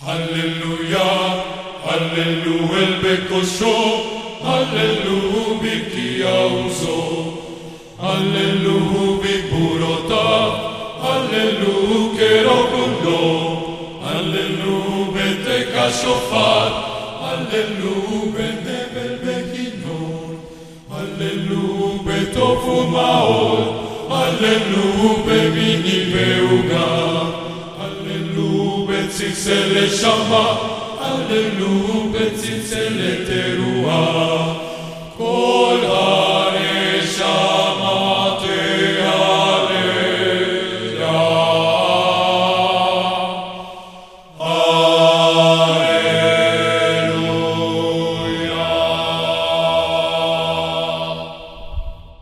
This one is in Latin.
Alleluia, alleluia el bekosho, Alleluia bikia uzo, Allelu biburota, Allelu kerobundo, alleluia bete kashofar, alleluia bete belbekinon, alleluia beto fumaol, alleluia bevini bețițele șama, alelu, bețițele teruam.